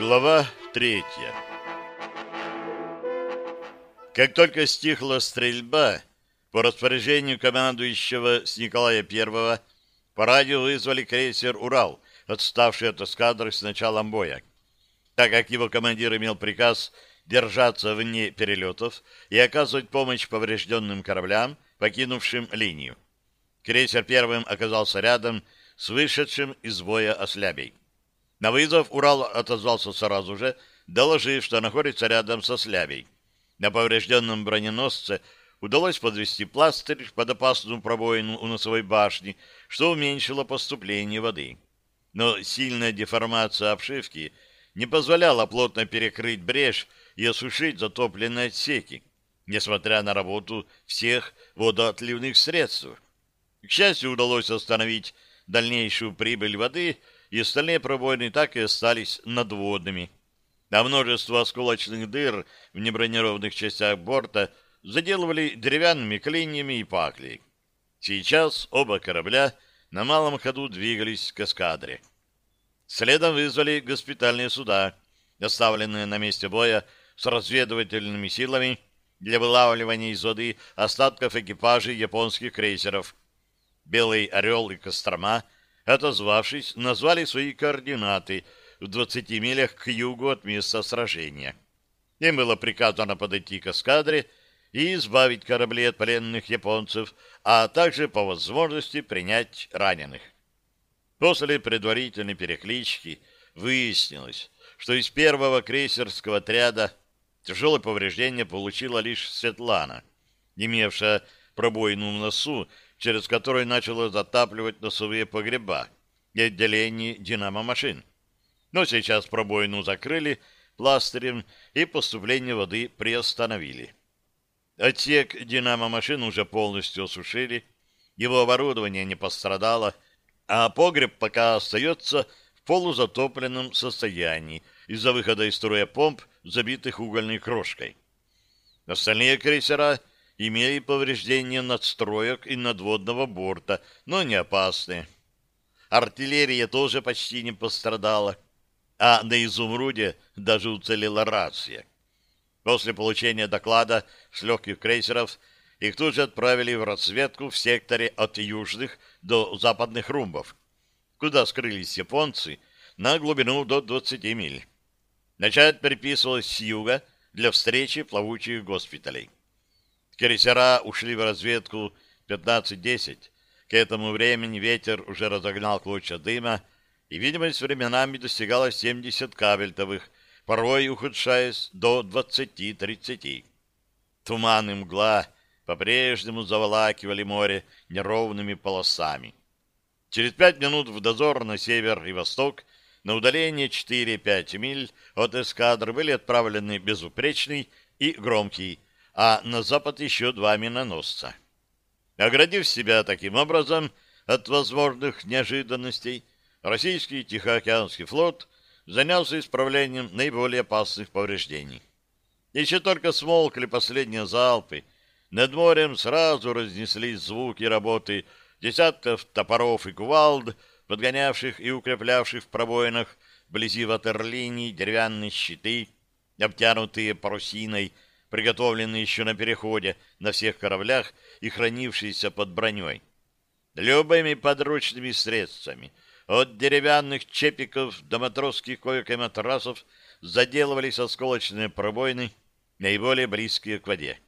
Глава третья Как только стихла стрельба, по распоряжению командующего с Николая I по радио вызвали крейсер «Урал», отставший от эскадры с началом боя. Так как его командир имел приказ держаться вне перелетов и оказывать помощь поврежденным кораблям, покинувшим линию. Крейсер первым оказался рядом с вышедшим из боя ослябей. На вызов Урал отозвался сразу же, доложив, что находится рядом со слябей. На поврежденном броненосце удалось подвести пластырь под опасную пробоину у носовой башни, что уменьшило поступление воды. Но сильная деформация обшивки не позволяла плотно перекрыть брешь и осушить затопленные отсеки, несмотря на работу всех водоотливных средств. К счастью, удалось остановить дальнейшую прибыль воды и остальные пробоины так и остались надводными. А множество осколочных дыр в небронированных частях борта заделывали деревянными клиньями и паклей. Сейчас оба корабля на малом ходу двигались к эскадре. Следом вызвали госпитальные суда, оставленные на месте боя с разведывательными силами для вылавливания из воды остатков экипажей японских крейсеров. Белый Орел и Кострома — отозвавшись, назвали свои координаты в 20 милях к югу от места сражения. Им было приказано подойти к эскадре и избавить корабли от пленных японцев, а также по возможности принять раненых. После предварительной переклички выяснилось, что из первого крейсерского отряда тяжелое повреждение получила лишь Светлана, имевшая пробоину в носу через который начало затапливать носовые погреба и отделение динамо-машин. Но сейчас пробоину закрыли пластырем и поступление воды приостановили. Отсек динамо-машин уже полностью осушили, его оборудование не пострадало, а погреб пока остается в полузатопленном состоянии из-за выхода из строя помп, забитых угольной крошкой. Остальные крейсера имели повреждения надстроек и надводного борта, но не опасные. Артиллерия тоже почти не пострадала, а на «Изумруде» даже уцелела рация. После получения доклада с легких крейсеров их тут же отправили в разведку в секторе от южных до западных румбов, куда скрылись японцы на глубину до 20 миль. Начать приписывалось с юга для встречи плавучих госпиталей. Крейсера ушли в разведку 15-10. К этому времени ветер уже разогнал клочья дыма, и видимость временами достигала 70 кабельтовых, порой ухудшаясь до 20-30. Туман и мгла по-прежнему заволакивали море неровными полосами. Через пять минут в дозор на север и восток на удаление 4-5 миль от эскадры были отправлены безупречный и громкий а на запад еще два миноносца. Оградив себя таким образом от возможных неожиданностей, российский Тихоокеанский флот занялся исправлением наиболее опасных повреждений. Еще только смолкли последние залпы, над морем сразу разнеслись звуки работы десятков топоров и кувалд, подгонявших и укреплявших в пробоинах вблизи ватерлиний деревянные щиты, обтянутые парусиной, приготовленные еще на переходе на всех кораблях и хранившиеся под броней. Любыми подручными средствами, от деревянных чепиков до матросских коек и матрасов, заделывались осколочные пробоины, наиболее близкие к воде.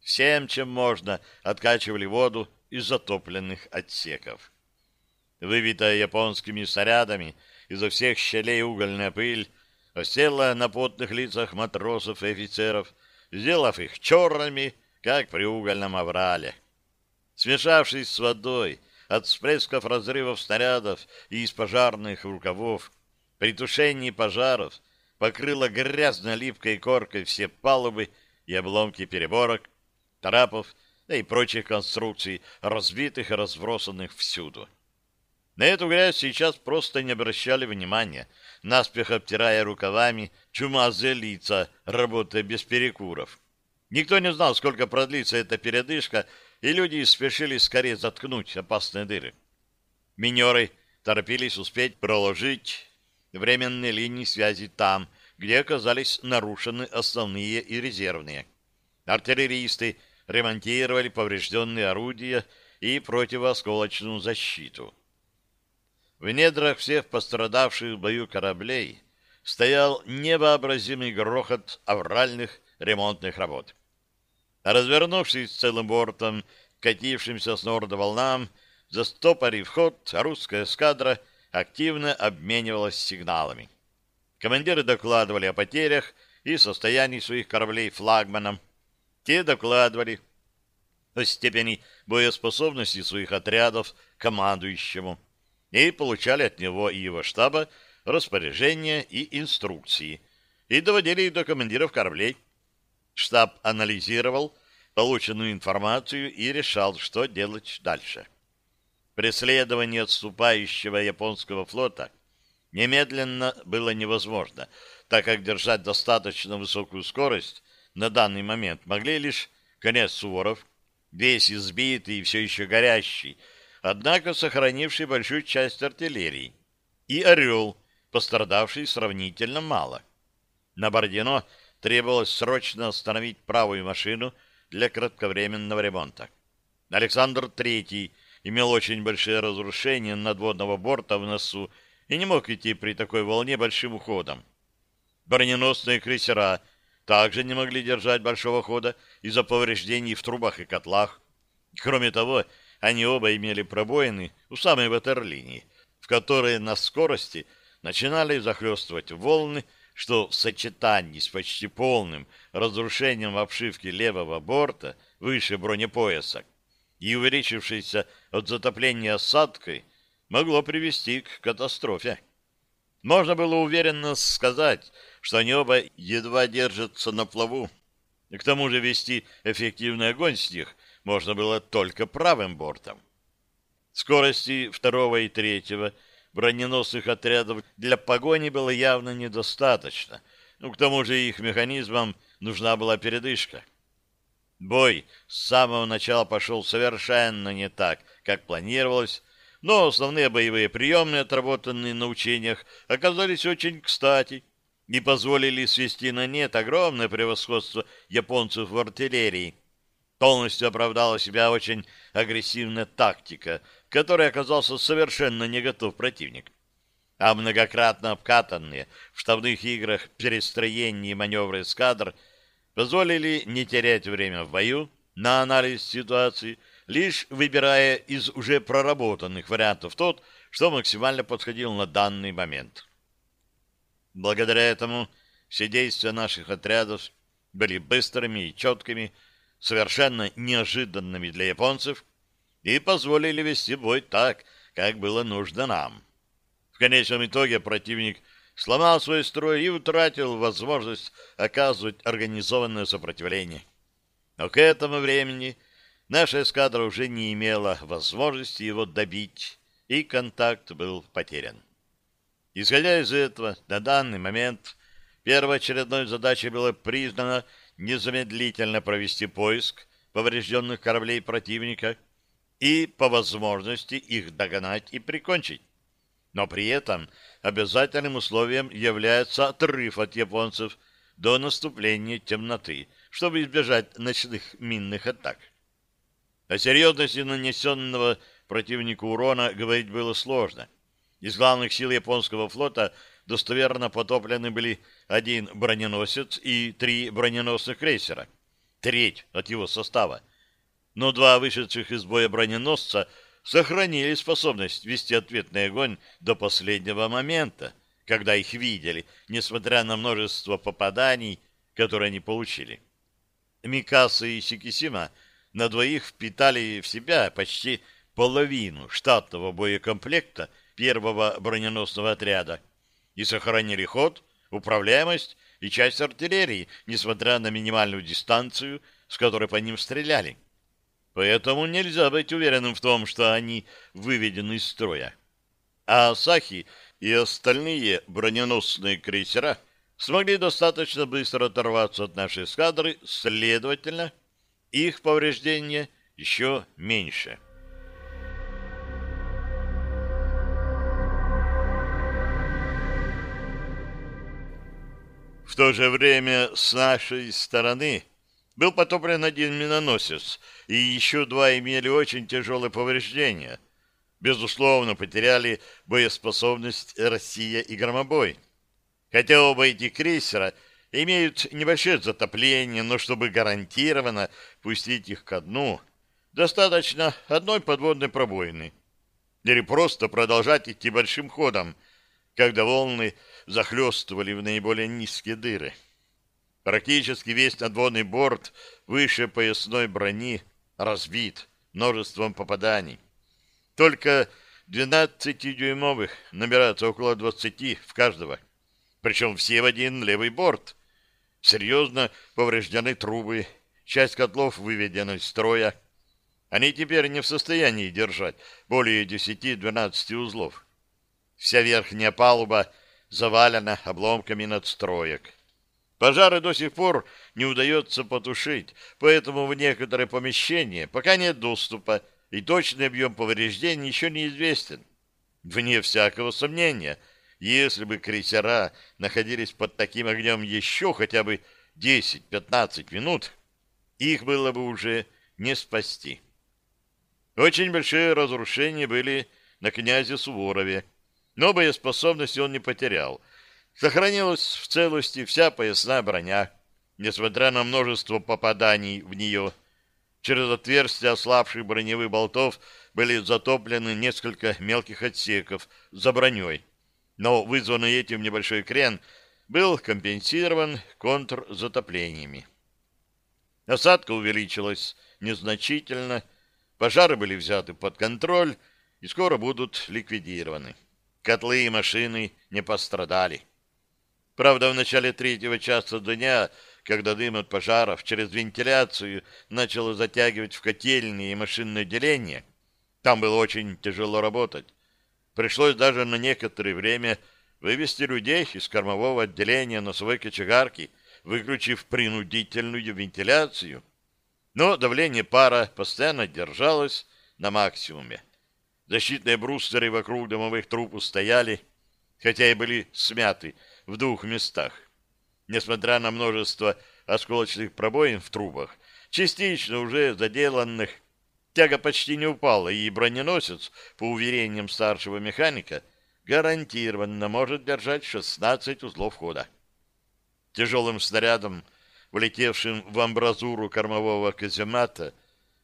Всем, чем можно, откачивали воду из затопленных отсеков. Выбитая японскими снарядами изо всех щелей угольная пыль осела на потных лицах матросов и офицеров, сделав их черными, как при угольном аврале. Смешавшись с водой от всплесков разрывов снарядов и из пожарных рукавов, при тушении пожаров покрыла грязно-липкой коркой все палубы и обломки переборок, трапов да и прочих конструкций, разбитых и разбросанных всюду. На эту грязь сейчас просто не обращали внимания, наспех обтирая рукавами чумазые лица, работая без перекуров. Никто не знал, сколько продлится эта передышка, и люди спешили скорее заткнуть опасные дыры. Минеры торопились успеть проложить временные линии связи там, где оказались нарушены основные и резервные. Артиллеристы ремонтировали поврежденные орудия и противоосколочную защиту. В недрах всех пострадавших в бою кораблей стоял невообразимый грохот авральных ремонтных работ. Развернувшись целым бортом, катившимся с норда волнам, застопорив ход, русская эскадра активно обменивалась сигналами. Командиры докладывали о потерях и состоянии своих кораблей флагманам. Те докладывали о степени боеспособности своих отрядов командующему и получали от него и его штаба распоряжения и инструкции и доводили их до командиров кораблей. Штаб анализировал полученную информацию и решал, что делать дальше. Преследование отступающего японского флота – немедленно было невозможно, так как держать достаточно высокую скорость на данный момент могли лишь конец Суворов, весь избитый и все еще горящий, однако сохранивший большую часть артиллерии, и «Орел», пострадавший сравнительно мало. На Бородино требовалось срочно остановить правую машину для кратковременного ремонта. Александр III имел очень большие разрушения надводного борта в носу и не мог идти при такой волне большим уходом. Броненосные крейсера также не могли держать большого хода из-за повреждений в трубах и котлах. Кроме того, они оба имели пробоины у самой ватерлинии, в которые на скорости начинали захлестывать волны, что в сочетании с почти полным разрушением обшивки левого борта выше бронепояса и увеличившейся от затопления осадкой могло привести к катастрофе. Можно было уверенно сказать, что они оба едва держатся на плаву. И к тому же вести эффективный огонь с них можно было только правым бортом. Скорости второго и третьего броненосных отрядов для погони было явно недостаточно. Ну, к тому же их механизмам нужна была передышка. Бой с самого начала пошел совершенно не так, как планировалось, но основные боевые приемы, отработанные на учениях, оказались очень кстати и позволили свести на нет огромное превосходство японцев в артиллерии. Полностью оправдала себя очень агрессивная тактика, которой оказался совершенно не готов противник. А многократно обкатанные в штабных играх перестроения и маневры эскадр позволили не терять время в бою на анализ ситуации – лишь выбирая из уже проработанных вариантов тот, что максимально подходил на данный момент. Благодаря этому все действия наших отрядов были быстрыми и четкими, совершенно неожиданными для японцев и позволили вести бой так, как было нужно нам. В конечном итоге противник сломал свой строй и утратил возможность оказывать организованное сопротивление. Но к этому времени наша эскадра уже не имела возможности его добить, и контакт был потерян. Исходя из этого, на данный момент первоочередной задачей было признано незамедлительно провести поиск поврежденных кораблей противника и, по возможности, их догнать и прикончить. Но при этом обязательным условием является отрыв от японцев до наступления темноты, чтобы избежать ночных минных атак. О серьезности нанесенного противнику урона говорить было сложно. Из главных сил японского флота достоверно потоплены были один броненосец и три броненосных крейсера, треть от его состава. Но два вышедших из боя броненосца сохранили способность вести ответный огонь до последнего момента, когда их видели, несмотря на множество попаданий, которые они получили. Микаса и Сикисима на двоих впитали в себя почти половину штатного боекомплекта первого броненосного отряда и сохранили ход, управляемость и часть артиллерии, несмотря на минимальную дистанцию, с которой по ним стреляли. Поэтому нельзя быть уверенным в том, что они выведены из строя. А Сахи и остальные броненосные крейсера смогли достаточно быстро оторваться от нашей эскадры, следовательно, их повреждения еще меньше. В то же время с нашей стороны был потоплен один миноносец, и еще два имели очень тяжелые повреждения. Безусловно, потеряли боеспособность Россия и Громобой. Хотя оба эти крейсера имеют небольшое затопление, но чтобы гарантированно пустить их ко дну, достаточно одной подводной пробоины. Или просто продолжать идти большим ходом, когда волны захлестывали в наиболее низкие дыры. Практически весь надводный борт выше поясной брони разбит множеством попаданий. Только 12-дюймовых набирается около 20 в каждого. Причем все в один левый борт. Серьезно повреждены трубы, часть котлов выведена из строя. Они теперь не в состоянии держать более 10-12 узлов. Вся верхняя палуба завалена обломками надстроек. Пожары до сих пор не удается потушить, поэтому в некоторые помещения пока нет доступа, и точный объем повреждений еще неизвестен. Вне всякого сомнения, если бы крейсера находились под таким огнем еще хотя бы 10-15 минут, их было бы уже не спасти. Очень большие разрушения были на князе Суворове, но боеспособности он не потерял — Сохранилась в целости вся поясная броня, несмотря на множество попаданий в нее. Через отверстия ослабших броневых болтов были затоплены несколько мелких отсеков за броней, но вызванный этим небольшой крен был компенсирован контрзатоплениями. Осадка увеличилась незначительно, пожары были взяты под контроль и скоро будут ликвидированы. Котлы и машины не пострадали. Правда, в начале третьего часа дня, когда дым от пожаров через вентиляцию начало затягивать в котельные и машинное отделение, там было очень тяжело работать. Пришлось даже на некоторое время вывести людей из кормового отделения на свой кочегарки, выключив принудительную вентиляцию. Но давление пара постоянно держалось на максимуме. Защитные брустеры вокруг домовых труб устояли, хотя и были смяты, в двух местах. Несмотря на множество осколочных пробоин в трубах, частично уже заделанных, тяга почти не упала, и броненосец, по уверениям старшего механика, гарантированно может держать 16 узлов хода. Тяжелым снарядом, влетевшим в амбразуру кормового каземата,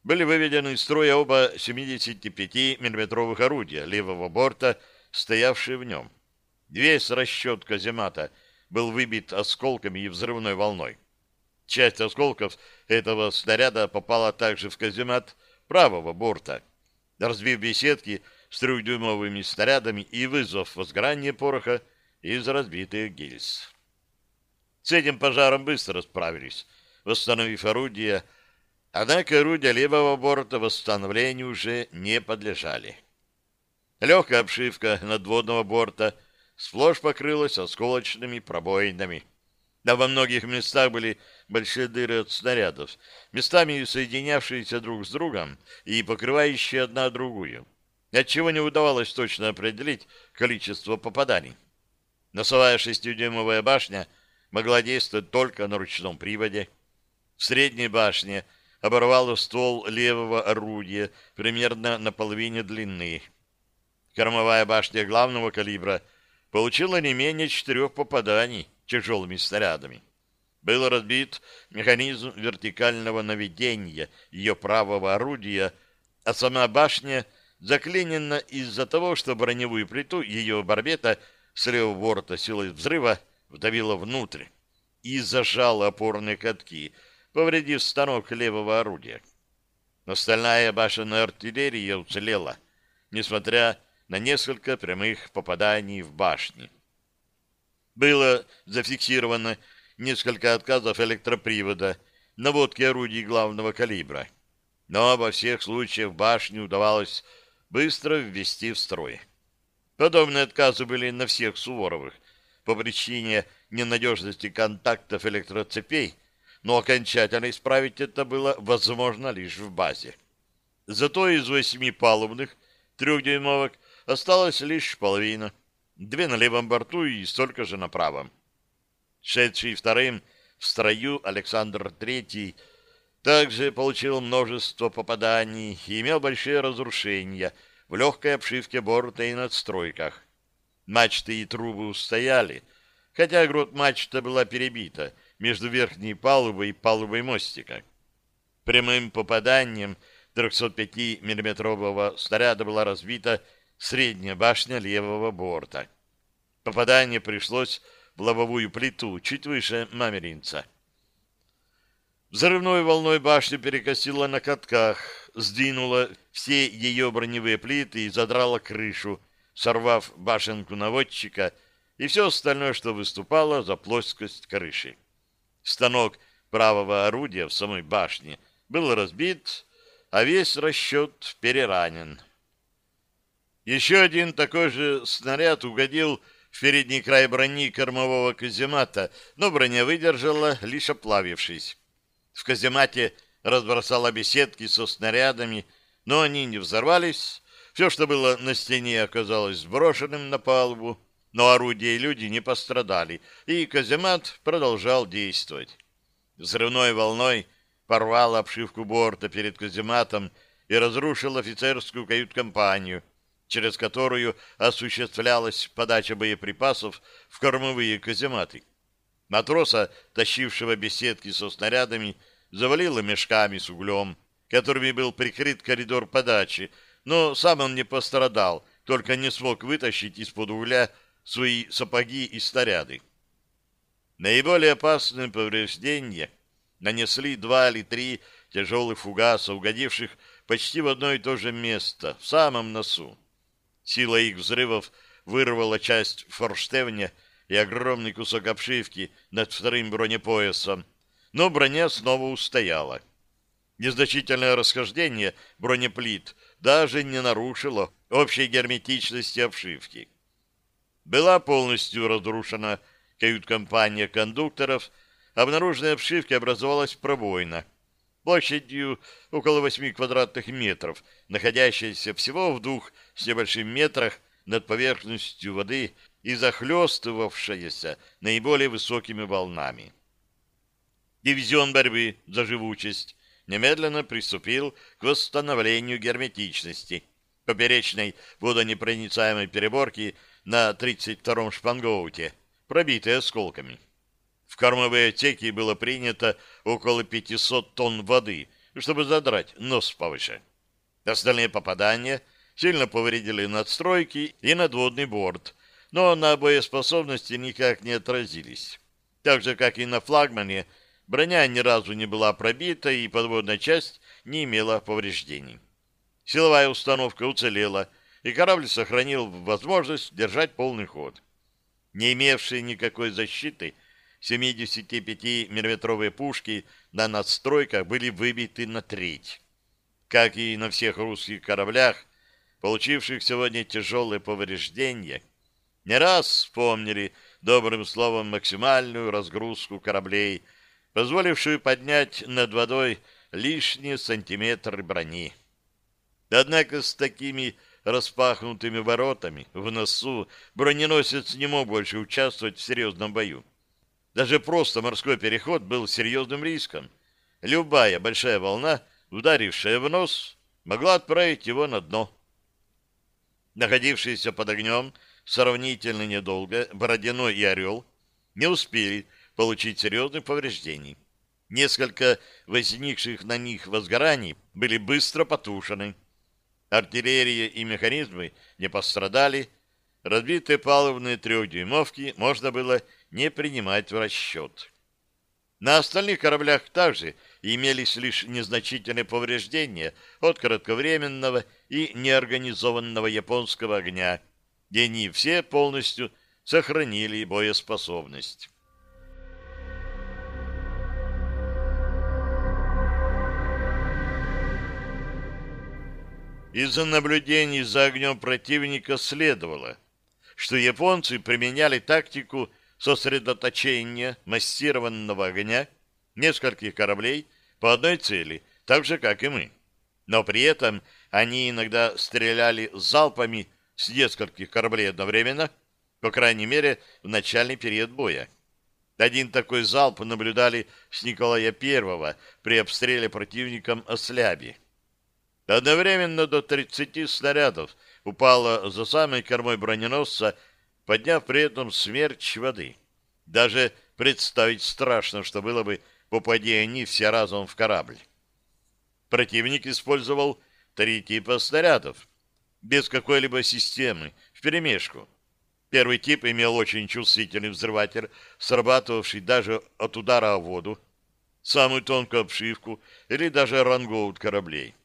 были выведены из строя оба 75 миллиметровых орудия левого борта, стоявшие в нем. Весь расчет каземата был выбит осколками и взрывной волной. Часть осколков этого снаряда попала также в каземат правого борта, разбив беседки с трехдюймовыми снарядами и вызвав возгорание пороха из разбитых гильз. С этим пожаром быстро справились, восстановив орудия, однако орудия левого борта восстановлению уже не подлежали. Легкая обшивка надводного борта — сплошь покрылась осколочными пробоинами. Да во многих местах были большие дыры от снарядов, местами соединявшиеся друг с другом и покрывающие одна другую, отчего не удавалось точно определить количество попаданий. Носовая шестидюймовая башня могла действовать только на ручном приводе. В средней башне оборвало ствол левого орудия примерно на половине длины. Кормовая башня главного калибра — получила не менее четырех попаданий тяжелыми снарядами. Был разбит механизм вертикального наведения ее правого орудия, а сама башня заклинена из-за того, что броневую плиту ее барбета с левого борта силой взрыва вдавила внутрь и зажала опорные катки, повредив станок левого орудия. Остальная башенная артиллерия уцелела, несмотря на несколько прямых попаданий в башни. Было зафиксировано несколько отказов электропривода, наводки орудий главного калибра. Но во всех случаях башню удавалось быстро ввести в строй. Подобные отказы были на всех Суворовых по причине ненадежности контактов электроцепей, но окончательно исправить это было возможно лишь в базе. Зато из восьми палубных трехдюймовок Осталась лишь половина. Две на левом борту и столько же на правом. Шедший вторым в строю Александр III также получил множество попаданий и имел большие разрушения в легкой обшивке борта и надстройках. Мачты и трубы устояли, хотя грот мачта была перебита между верхней палубой и палубой мостика. Прямым попаданием 305 миллиметрового снаряда была разбита средняя башня левого борта. Попадание пришлось в лобовую плиту чуть выше мамеринца. Взрывной волной башню перекосило на катках, сдвинуло все ее броневые плиты и задрало крышу, сорвав башенку наводчика и все остальное, что выступало за плоскость крыши. Станок правого орудия в самой башне был разбит, а весь расчет переранен. Еще один такой же снаряд угодил в передний край брони кормового каземата, но броня выдержала, лишь оплавившись. В каземате разбросала беседки со снарядами, но они не взорвались. Все, что было на стене, оказалось сброшенным на палубу, но орудия и люди не пострадали, и каземат продолжал действовать. Взрывной волной порвал обшивку борта перед казематом и разрушил офицерскую кают-компанию, через которую осуществлялась подача боеприпасов в кормовые казематы. Матроса, тащившего беседки со снарядами, завалило мешками с углем, которыми был прикрыт коридор подачи, но сам он не пострадал, только не смог вытащить из-под угля свои сапоги и снаряды. Наиболее опасные повреждения нанесли два или три тяжелых фугаса, угодивших почти в одно и то же место, в самом носу. Сила их взрывов вырвала часть форштевня и огромный кусок обшивки над вторым бронепоясом, но броня снова устояла. Незначительное расхождение бронеплит даже не нарушило общей герметичности обшивки. Была полностью разрушена кают-компания кондукторов, обнаруженной обшивке образовалась пробоина площадью около 8 квадратных метров, находящаяся всего в двух с небольшим метрах над поверхностью воды и захлестывавшаяся наиболее высокими волнами. Дивизион борьбы за живучесть немедленно приступил к восстановлению герметичности поперечной водонепроницаемой переборки на 32-м шпангоуте, пробитой осколками. В кормовые отсеки было принято около 500 тонн воды, чтобы задрать нос повыше. Остальные попадания сильно повредили надстройки и надводный борт, но на боеспособности никак не отразились. Так же, как и на флагмане, броня ни разу не была пробита и подводная часть не имела повреждений. Силовая установка уцелела, и корабль сохранил возможность держать полный ход. Не имевшие никакой защиты, 75-миллиметровые пушки на надстройках были выбиты на треть. Как и на всех русских кораблях, получивших сегодня тяжелые повреждения, не раз вспомнили добрым словом максимальную разгрузку кораблей, позволившую поднять над водой лишние сантиметры брони. Однако с такими распахнутыми воротами в носу броненосец не мог больше участвовать в серьезном бою. Даже просто морской переход был серьезным риском. Любая большая волна, ударившая в нос, могла отправить его на дно. Находившиеся под огнем сравнительно недолго Бородино и Орел не успели получить серьезных повреждений. Несколько возникших на них возгораний были быстро потушены. Артиллерия и механизмы не пострадали. Разбитые палубные трехдюймовки можно было не принимать в расчет. На остальных кораблях также имелись лишь незначительные повреждения от кратковременного и неорганизованного японского огня, где они все полностью сохранили боеспособность. Из-за наблюдений за огнем противника следовало, что японцы применяли тактику сосредоточения массированного огня нескольких кораблей по одной цели, так же, как и мы. Но при этом они иногда стреляли залпами с нескольких кораблей одновременно, по крайней мере, в начальный период боя. Один такой залп наблюдали с Николая I при обстреле противником Осляби. Одновременно до 30 снарядов упало за самой кормой броненосца, подняв при этом смерч воды. Даже представить страшно, что было бы, попади они все разом в корабль. Противник использовал три типа снарядов, без какой-либо системы, вперемешку. Первый тип имел очень чувствительный взрыватель, срабатывавший даже от удара о воду, самую тонкую обшивку или даже рангоут кораблей.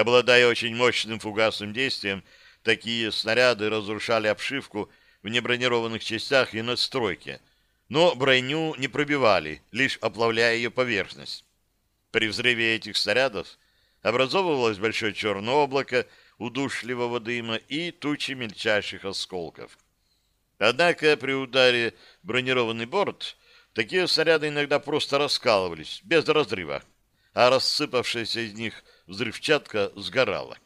Обладая очень мощным фугасным действием, такие снаряды разрушали обшивку в небронированных частях и надстройке, но броню не пробивали, лишь оплавляя ее поверхность. При взрыве этих снарядов образовывалось большое черное облако удушливого дыма и тучи мельчайших осколков. Однако при ударе бронированный борт такие снаряды иногда просто раскалывались, без разрыва, а рассыпавшаяся из них взрывчатка сгорала.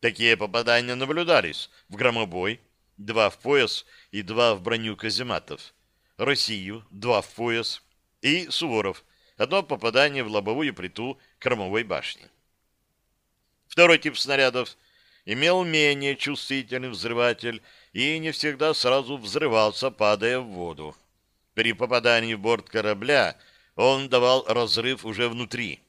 Такие попадания наблюдались в громобой, два в пояс и два в броню казематов, Россию, два в пояс, и Суворов, одно попадание в лобовую плиту кормовой башни. Второй тип снарядов имел менее чувствительный взрыватель и не всегда сразу взрывался, падая в воду. При попадании в борт корабля он давал разрыв уже внутри.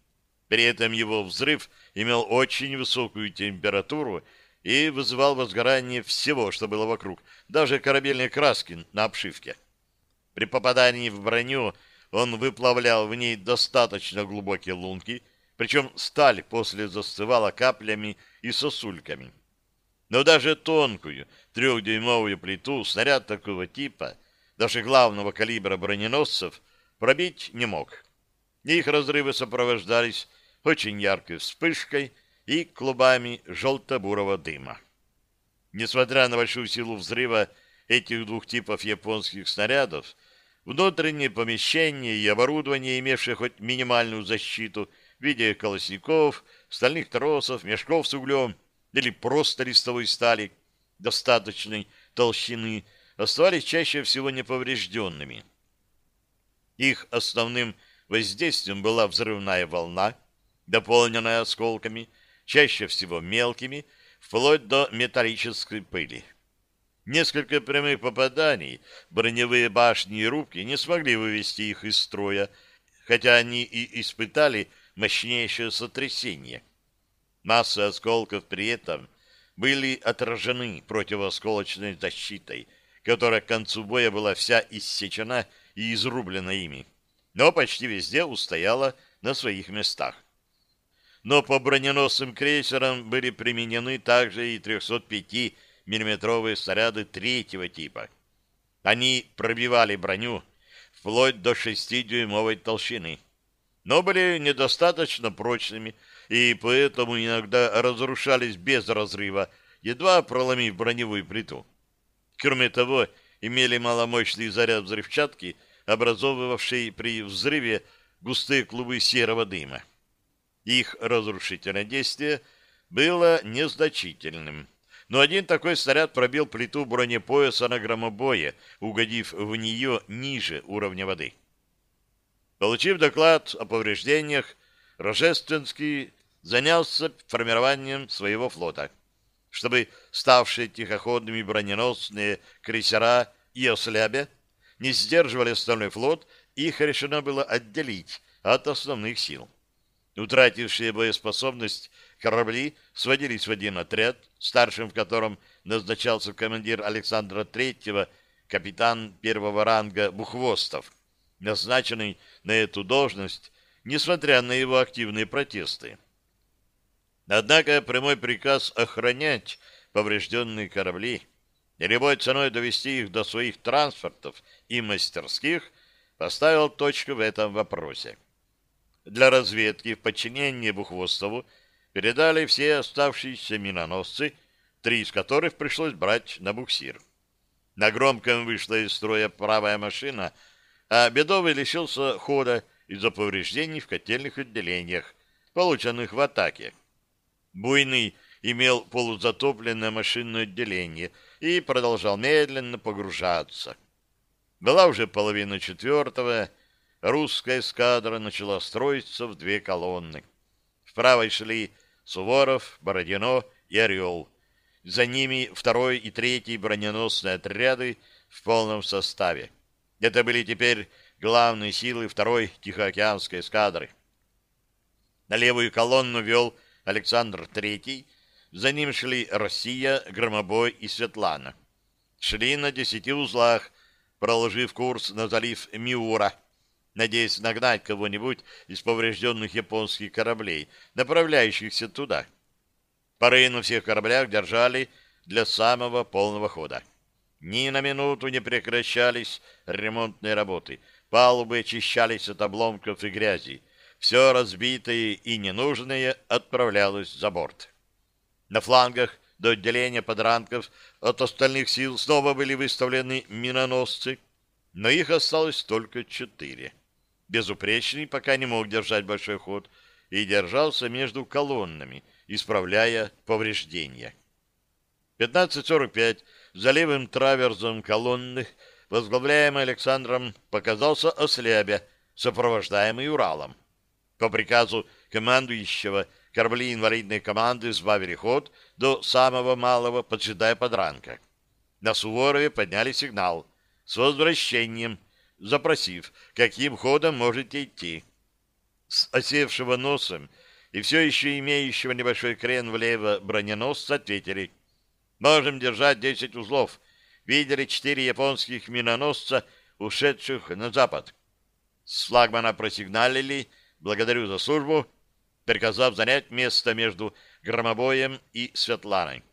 При этом его взрыв имел очень высокую температуру и вызывал возгорание всего, что было вокруг, даже корабельной краски на обшивке. При попадании в броню он выплавлял в ней достаточно глубокие лунки, причем сталь после застывала каплями и сосульками. Но даже тонкую трехдюймовую плиту снаряд такого типа, даже главного калибра броненосцев, пробить не мог. Их разрывы сопровождались очень яркой вспышкой и клубами желто-бурого дыма. Несмотря на большую силу взрыва этих двух типов японских снарядов, внутренние помещения и оборудование, имевшие хоть минимальную защиту в виде колосников, стальных тросов, мешков с углем, или просто листовой стали достаточной толщины оставались чаще всего неповрежденными. Их основным воздействием была взрывная волна, дополненная осколками, чаще всего мелкими, вплоть до металлической пыли. Несколько прямых попаданий броневые башни и рубки не смогли вывести их из строя, хотя они и испытали мощнейшее сотрясение. Массы осколков при этом были отражены противоосколочной защитой, которая к концу боя была вся иссечена и изрублена ими, но почти везде устояла на своих местах. Но по броненосным крейсерам были применены также и 305 миллиметровые снаряды третьего типа. Они пробивали броню вплоть до 6-дюймовой толщины, но были недостаточно прочными и поэтому иногда разрушались без разрыва, едва проломив броневую плиту. Кроме того, имели маломощный заряд взрывчатки, образовывавший при взрыве густые клубы серого дыма. Их разрушительное действие было незначительным. Но один такой снаряд пробил плиту бронепояса на громобое, угодив в нее ниже уровня воды. Получив доклад о повреждениях, Рожественский занялся формированием своего флота, чтобы ставшие тихоходными броненосные крейсера и ослябя не сдерживали остальной флот, их решено было отделить от основных сил. Утратившие боеспособность корабли сводились в один отряд, старшим в котором назначался командир Александра III, капитан первого ранга Бухвостов, назначенный на эту должность, несмотря на его активные протесты. Однако прямой приказ охранять поврежденные корабли и любой ценой довести их до своих транспортов и мастерских поставил точку в этом вопросе. Для разведки в подчинение Бухвостову передали все оставшиеся миноносцы, три из которых пришлось брать на буксир. На громком вышла из строя правая машина, а Бедовый лишился хода из-за повреждений в котельных отделениях, полученных в атаке. Буйный имел полузатопленное машинное отделение и продолжал медленно погружаться. Была уже половина четвертого, русская эскадра начала строиться в две колонны. В правой шли Суворов, Бородино и Орел. За ними второй и третий броненосные отряды в полном составе. Это были теперь главные силы второй Тихоокеанской эскадры. На левую колонну вел Александр III, за ним шли Россия, Громобой и Светлана. Шли на десяти узлах, проложив курс на залив Миура, надеясь нагнать кого-нибудь из поврежденных японских кораблей, направляющихся туда. Пары на всех кораблях держали для самого полного хода. Ни на минуту не прекращались ремонтные работы. Палубы очищались от обломков и грязи. Все разбитое и ненужное отправлялось за борт. На флангах до отделения подранков от остальных сил снова были выставлены миноносцы, но их осталось только четыре. Безупречный пока не мог держать большой ход и держался между колоннами, исправляя повреждения. 15.45 за левым траверзом колонны, возглавляемый Александром, показался ослябя, сопровождаемый Уралом. По приказу командующего корабли инвалидной команды сбавили ход до самого малого, поджидая подранка. На Суворове подняли сигнал с возвращением, запросив, каким ходом можете идти. С осевшего носом и все еще имеющего небольшой крен влево броненосца ответили «Можем держать десять узлов. Видели четыре японских миноносца, ушедших на запад». С флагмана просигналили «Благодарю за службу», приказав занять место между Громобоем и Светланой.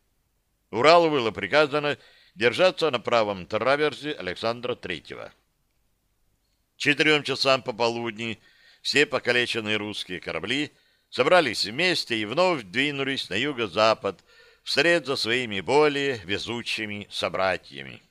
Уралу было приказано держаться на правом траверзе Александра Третьего. Четырем часам пополудни все покалеченные русские корабли собрались вместе и вновь двинулись на юго-запад вслед за своими более везучими собратьями.